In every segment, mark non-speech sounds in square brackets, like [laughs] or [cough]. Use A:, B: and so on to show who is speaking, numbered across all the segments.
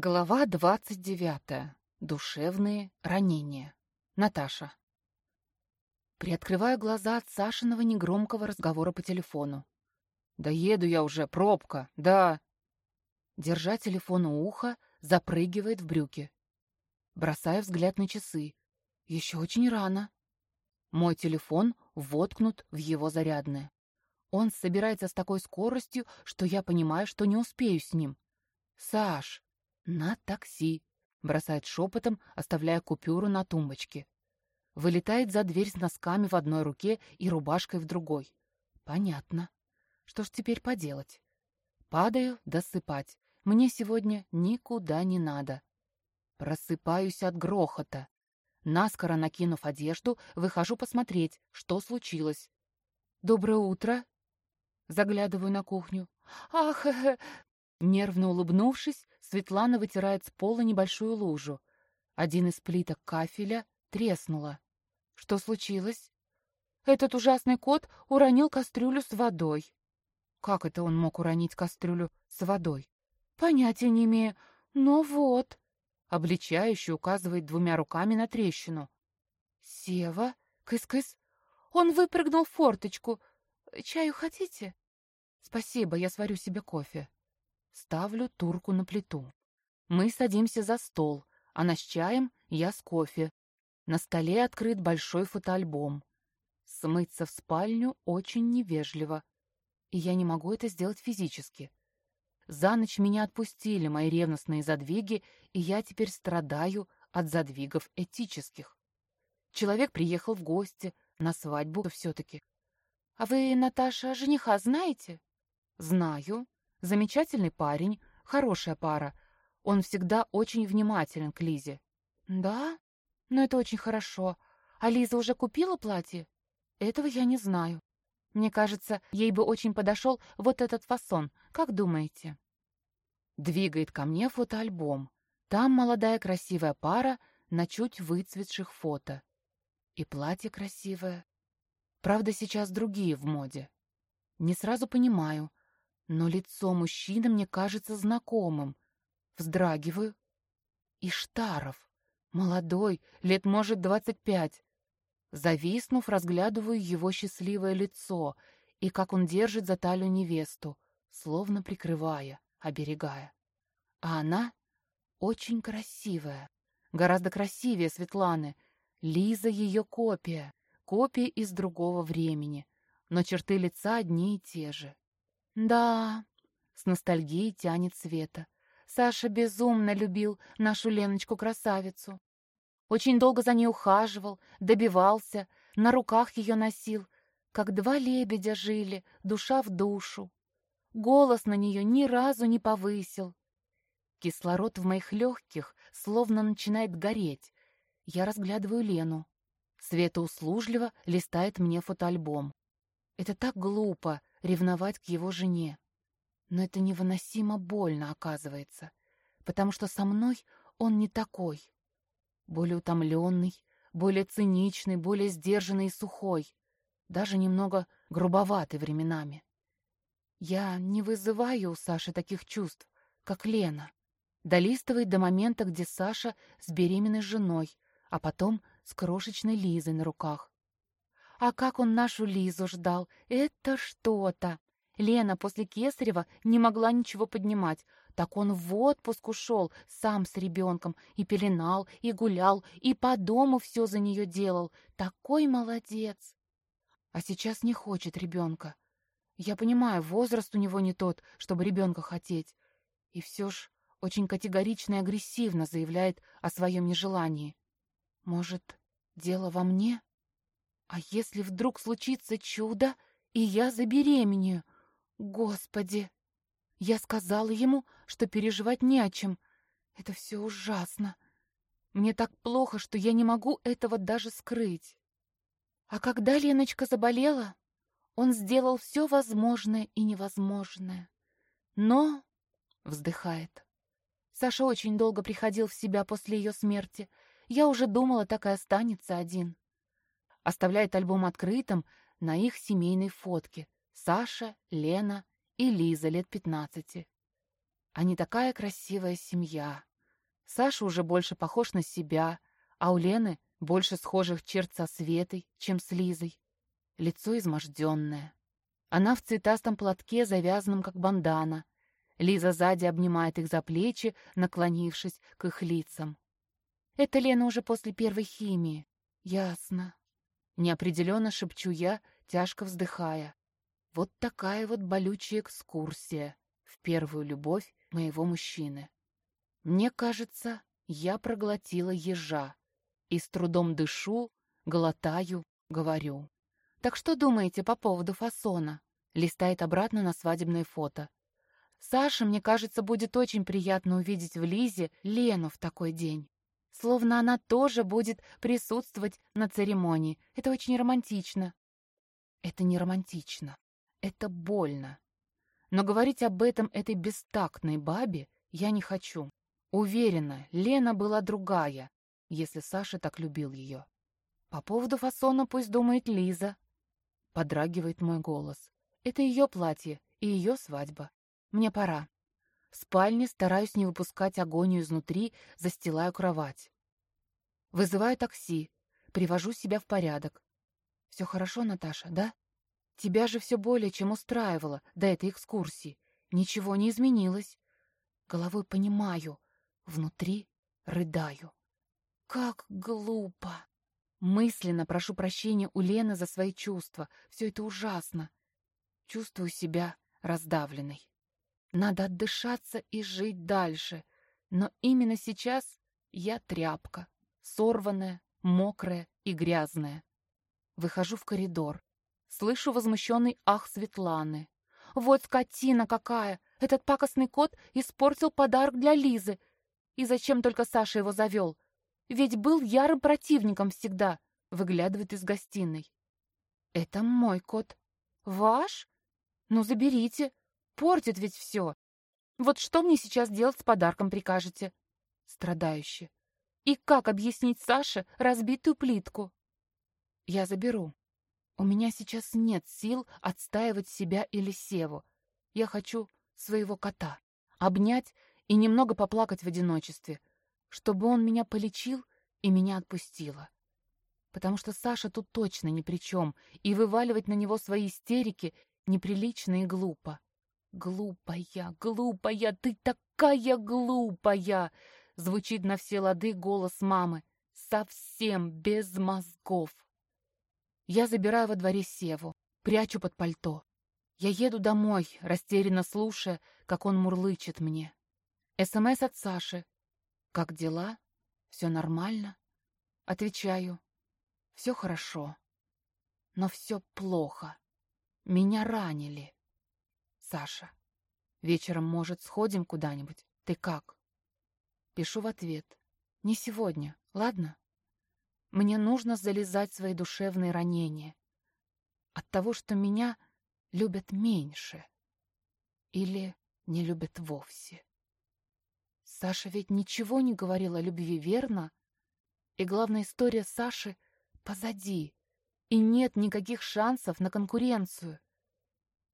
A: Глава двадцать девятая. Душевные ранения. Наташа. Приоткрываю глаза от Сашиного негромкого разговора по телефону. «Да еду я уже, пробка, да!» Держа телефон у уха, запрыгивает в брюки. Бросаю взгляд на часы. Еще очень рано. Мой телефон воткнут в его зарядное. Он собирается с такой скоростью, что я понимаю, что не успею с ним. «Саш!» «На такси», — бросает шепотом, оставляя купюру на тумбочке. Вылетает за дверь с носками в одной руке и рубашкой в другой. Понятно. Что ж теперь поделать? Падаю досыпать. Мне сегодня никуда не надо. Просыпаюсь от грохота. Наскоро накинув одежду, выхожу посмотреть, что случилось. «Доброе утро!» Заглядываю на кухню. «Ах, [laughs] Нервно улыбнувшись, Светлана вытирает с пола небольшую лужу. Один из плиток кафеля треснуло. Что случилось? Этот ужасный кот уронил кастрюлю с водой. Как это он мог уронить кастрюлю с водой? Понятия не имею. Но вот. Обличающе указывает двумя руками на трещину. Сева, кыс-кыс. Он выпрыгнул в форточку. Чаю хотите? Спасибо, я сварю себе кофе. Ставлю турку на плиту. Мы садимся за стол. Она с чаем, я с кофе. На столе открыт большой фотоальбом. Смыться в спальню очень невежливо. И я не могу это сделать физически. За ночь меня отпустили мои ревностные задвиги, и я теперь страдаю от задвигов этических. Человек приехал в гости, на свадьбу все-таки. «А вы, Наташа, жениха знаете?» «Знаю. Замечательный парень, хорошая пара. Он всегда очень внимателен к Лизе. Да? Но это очень хорошо. А Лиза уже купила платье? Этого я не знаю. Мне кажется, ей бы очень подошел вот этот фасон. Как думаете? Двигает ко мне фотоальбом. Там молодая красивая пара на чуть выцветших фото. И платье красивое. Правда, сейчас другие в моде. Не сразу понимаю, но лицо мужчины мне кажется знакомым. Вздрагиваю. Иштаров. Молодой, лет, может, двадцать пять. Зависнув, разглядываю его счастливое лицо и как он держит за талию невесту, словно прикрывая, оберегая. А она очень красивая, гораздо красивее Светланы. Лиза ее копия, копия из другого времени, но черты лица одни и те же. «Да», — с ностальгией тянет Света. «Саша безумно любил нашу Леночку-красавицу. Очень долго за ней ухаживал, добивался, на руках ее носил, как два лебедя жили, душа в душу. Голос на нее ни разу не повысил. Кислород в моих легких словно начинает гореть. Я разглядываю Лену. Света услужливо листает мне фотоальбом. Это так глупо ревновать к его жене. Но это невыносимо больно, оказывается, потому что со мной он не такой. Более утомленный, более циничный, более сдержанный и сухой, даже немного грубоватый временами. Я не вызываю у Саши таких чувств, как Лена. Долистывает до момента, где Саша с беременной женой, а потом с крошечной Лизой на руках. А как он нашу Лизу ждал! Это что-то! Лена после Кесарева не могла ничего поднимать. Так он в отпуск ушел сам с ребенком и пеленал, и гулял, и по дому все за нее делал. Такой молодец! А сейчас не хочет ребенка. Я понимаю, возраст у него не тот, чтобы ребенка хотеть. И все ж очень категорично и агрессивно заявляет о своем нежелании. Может, дело во мне? А если вдруг случится чудо, и я забеременею? Господи! Я сказала ему, что переживать не о чем. Это все ужасно. Мне так плохо, что я не могу этого даже скрыть. А когда Леночка заболела, он сделал все возможное и невозможное. Но, вздыхает, Саша очень долго приходил в себя после ее смерти. Я уже думала, так и останется один оставляет альбом открытым на их семейной фотке. Саша, Лена и Лиза лет пятнадцати. Они такая красивая семья. Саша уже больше похож на себя, а у Лены больше схожих черт со Светой, чем с Лизой. Лицо изможденное. Она в цветастом платке, завязанном как бандана. Лиза сзади обнимает их за плечи, наклонившись к их лицам. Это Лена уже после первой химии. Ясно. Неопределенно шепчу я, тяжко вздыхая. Вот такая вот болючая экскурсия в первую любовь моего мужчины. Мне кажется, я проглотила ежа и с трудом дышу, глотаю, говорю. «Так что думаете по поводу фасона?» Листает обратно на свадебное фото. «Саше, мне кажется, будет очень приятно увидеть в Лизе Лену в такой день. Словно она тоже будет присутствовать на церемонии. Это очень романтично». «Это не романтично. Это больно. Но говорить об этом этой бестактной бабе я не хочу. Уверена, Лена была другая, если Саша так любил ее. По поводу фасона пусть думает Лиза. Подрагивает мой голос. Это ее платье и ее свадьба. Мне пора. В спальне стараюсь не выпускать агонию изнутри, застилаю кровать. Вызываю такси, привожу себя в порядок. Все хорошо, Наташа, да? Тебя же все более чем устраивало до этой экскурсии. Ничего не изменилось. Головой понимаю, внутри рыдаю. Как глупо! Мысленно прошу прощения у Лены за свои чувства. Все это ужасно. Чувствую себя раздавленной. Надо отдышаться и жить дальше. Но именно сейчас я тряпка, сорванная, мокрая и грязная. Выхожу в коридор. Слышу возмущенный ах Светланы. «Вот скотина какая! Этот пакостный кот испортил подарок для Лизы. И зачем только Саша его завел? Ведь был ярым противником всегда, выглядывает из гостиной. Это мой кот. Ваш? Ну, заберите. Портит ведь все. Вот что мне сейчас делать с подарком прикажете? Страдающе. И как объяснить Саше разбитую плитку? Я заберу. У меня сейчас нет сил отстаивать себя или Севу. Я хочу своего кота. Обнять и немного поплакать в одиночестве, чтобы он меня полечил и меня отпустило. Потому что Саша тут точно ни при чем, и вываливать на него свои истерики неприлично и глупо. «Глупая, глупая, ты такая глупая!» Звучит на все лады голос мамы. Совсем без мозгов. Я забираю во дворе Севу, прячу под пальто. Я еду домой, растерянно слушая, как он мурлычет мне. СМС от Саши. «Как дела? Все нормально?» Отвечаю. «Все хорошо. Но все плохо. Меня ранили. Саша, вечером, может, сходим куда-нибудь? Ты как?» Пишу в ответ. «Не сегодня, ладно?» Мне нужно залезать в свои душевные ранения. От того, что меня любят меньше. Или не любят вовсе. Саша ведь ничего не говорил о любви, верно? И главная история Саши позади. И нет никаких шансов на конкуренцию.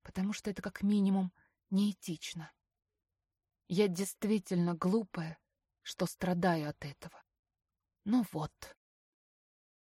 A: Потому что это как минимум неэтично. Я действительно глупая, что страдаю от этого. Ну вот.